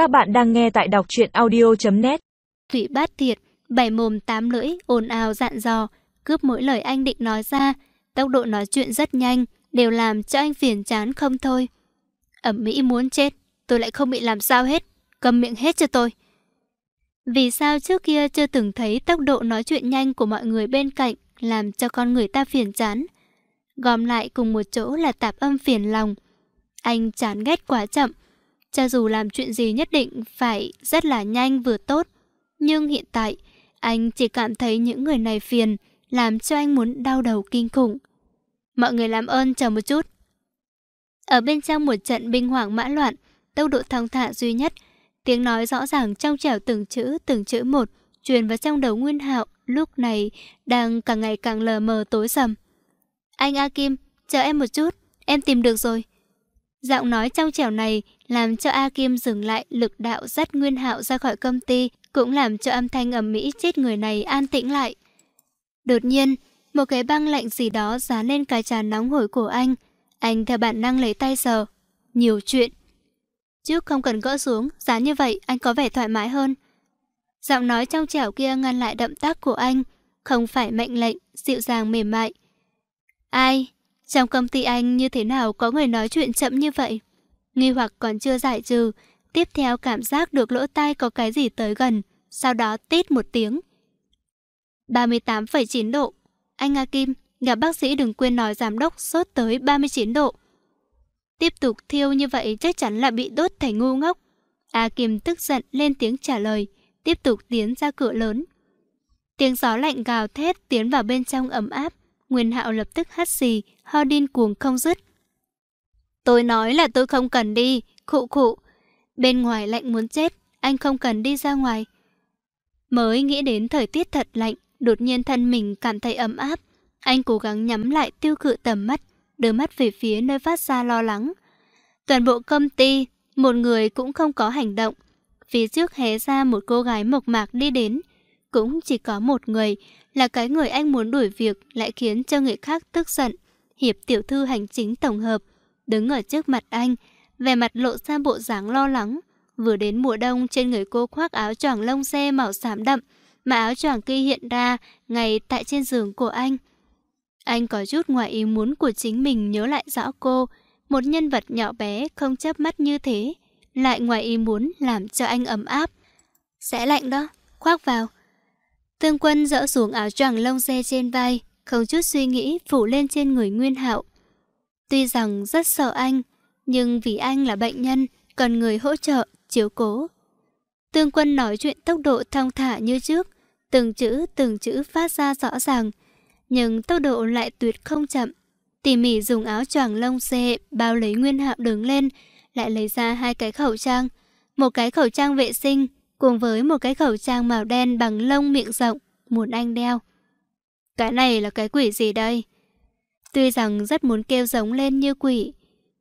Các bạn đang nghe tại đọc truyện audio.net Thủy bát thiệt, bảy mồm tám lưỡi, ồn ào dạn dò, cướp mỗi lời anh định nói ra. Tốc độ nói chuyện rất nhanh, đều làm cho anh phiền chán không thôi. Ẩm Mỹ muốn chết, tôi lại không bị làm sao hết. Cầm miệng hết cho tôi. Vì sao trước kia chưa từng thấy tốc độ nói chuyện nhanh của mọi người bên cạnh làm cho con người ta phiền chán. Gom lại cùng một chỗ là tạp âm phiền lòng. Anh chán ghét quá chậm. Cha dù làm chuyện gì nhất định phải rất là nhanh vừa tốt. Nhưng hiện tại, anh chỉ cảm thấy những người này phiền, làm cho anh muốn đau đầu kinh khủng. Mọi người làm ơn chờ một chút. Ở bên trong một trận binh hoảng mã loạn, tốc độ thong thả duy nhất, tiếng nói rõ ràng trong trẻo từng chữ, từng chữ một, truyền vào trong đầu Nguyên Hạo, lúc này đang càng ngày càng lờ mờ tối sầm. Anh A Kim, chờ em một chút, em tìm được rồi. Giọng nói trong trẻo này làm cho A Kim dừng lại lực đạo dắt Nguyên Hạo ra khỏi công ty, cũng làm cho âm thanh ầm mỹ chết người này an tĩnh lại. Đột nhiên, một cái băng lạnh gì đó dán lên cái trà nóng hổi của anh. Anh theo bản năng lấy tay sờ. Nhiều chuyện. Trước không cần gỡ xuống, dán như vậy anh có vẻ thoải mái hơn. Giọng nói trong trẻo kia ngăn lại động tác của anh, không phải mệnh lệnh, dịu dàng mềm mại. Ai? Trong công ty anh như thế nào có người nói chuyện chậm như vậy? Nghi hoặc còn chưa giải trừ, tiếp theo cảm giác được lỗ tai có cái gì tới gần, sau đó tít một tiếng. 38,9 độ. Anh A Kim, gặp bác sĩ đừng quên nói giám đốc sốt tới 39 độ. Tiếp tục thiêu như vậy chắc chắn là bị đốt thành ngu ngốc. A Kim tức giận lên tiếng trả lời, tiếp tục tiến ra cửa lớn. Tiếng gió lạnh gào thét tiến vào bên trong ấm áp, Nguyên Hạo lập tức hắt xì, ho điên cuồng không dứt. Tôi nói là tôi không cần đi, khụ khụ. Bên ngoài lạnh muốn chết, anh không cần đi ra ngoài. Mới nghĩ đến thời tiết thật lạnh, đột nhiên thân mình cảm thấy ấm áp. Anh cố gắng nhắm lại tiêu cự tầm mắt, đưa mắt về phía nơi phát ra lo lắng. Toàn bộ công ty, một người cũng không có hành động. Phía trước hé ra một cô gái mộc mạc đi đến. Cũng chỉ có một người, là cái người anh muốn đuổi việc lại khiến cho người khác tức giận. Hiệp tiểu thư hành chính tổng hợp, đứng ở trước mặt anh, vẻ mặt lộ ra bộ dáng lo lắng. Vừa đến mùa đông trên người cô khoác áo choàng lông xe màu xám đậm, mà áo choàng kia hiện ra ngay tại trên giường của anh. Anh có chút ngoài ý muốn của chính mình nhớ lại rõ cô, một nhân vật nhỏ bé không chớp mắt như thế, lại ngoài ý muốn làm cho anh ấm áp. Sẽ lạnh đó, khoác vào. Tương quân dỡ xuống áo choàng lông xe trên vai, không chút suy nghĩ phủ lên trên người Nguyên Hạo. Tuy rằng rất sợ anh, nhưng vì anh là bệnh nhân, cần người hỗ trợ, chiếu cố. Tương quân nói chuyện tốc độ thong thả như trước, từng chữ từng chữ phát ra rõ ràng, nhưng tốc độ lại tuyệt không chậm. Tỉ mỉ dùng áo choàng lông xe bao lấy Nguyên Hạo đứng lên, lại lấy ra hai cái khẩu trang, một cái khẩu trang vệ sinh cùng với một cái khẩu trang màu đen bằng lông miệng rộng, muốn anh đeo. Cái này là cái quỷ gì đây? Tuy rằng rất muốn kêu giống lên như quỷ,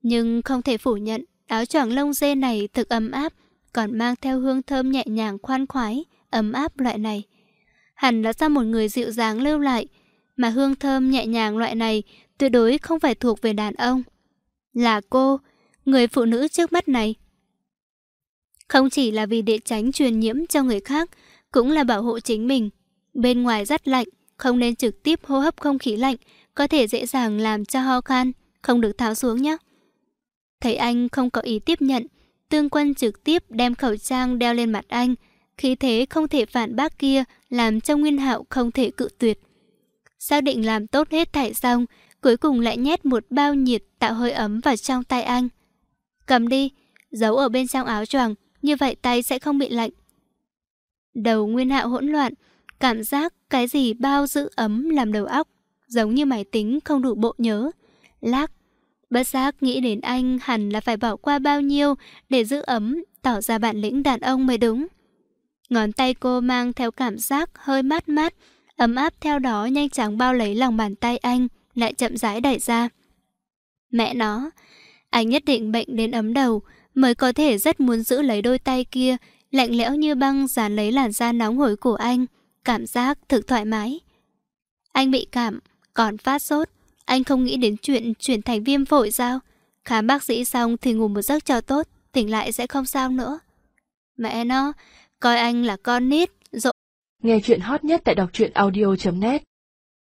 nhưng không thể phủ nhận áo choàng lông dê này thực ấm áp, còn mang theo hương thơm nhẹ nhàng khoan khoái, ấm áp loại này. Hẳn là do một người dịu dàng lưu lại, mà hương thơm nhẹ nhàng loại này tuyệt đối không phải thuộc về đàn ông. Là cô, người phụ nữ trước mắt này. Không chỉ là vì để tránh truyền nhiễm cho người khác, cũng là bảo hộ chính mình. Bên ngoài rất lạnh, không nên trực tiếp hô hấp không khí lạnh, có thể dễ dàng làm cho ho khan, không được tháo xuống nhé. Thấy anh không có ý tiếp nhận, tương quân trực tiếp đem khẩu trang đeo lên mặt anh, khí thế không thể phản bác kia làm cho Nguyên Hạo không thể cự tuyệt. Xác định làm tốt hết thảy xong, cuối cùng lại nhét một bao nhiệt tạo hơi ấm vào trong tay anh. Cầm đi, giấu ở bên trong áo choàng, như vậy tay sẽ không bị lạnh. Đầu Nguyên Hạo hỗn loạn, cảm giác cái gì bao giữ ấm làm đầu óc, giống như máy tính không đủ bộ nhớ. Lác, bất giác nghĩ đến anh hẳn là phải bỏ qua bao nhiêu để giữ ấm, tỏ ra bản lĩnh đàn ông mới đúng. Ngón tay cô mang theo cảm giác hơi mát mát, ấm áp theo đó nhanh chóng bao lấy lòng bàn tay anh, lại chậm rãi đẩy ra. Mẹ nó, anh nhất định bệnh đến ấm đầu, mới có thể rất muốn giữ lấy đôi tay kia, lạnh lẽo như băng dán lấy làn da nóng hổi của anh, cảm giác thực thoải mái. Anh bị cảm, còn phát sốt, anh không nghĩ đến chuyện chuyển thành viêm phổi sao? Khám bác sĩ xong thì ngủ một giấc cho tốt, tỉnh lại sẽ không sao nữa. Mẹ nó, coi anh là con nít, dỗ Nghe chuyện hot nhất tại đọc truyện audio.net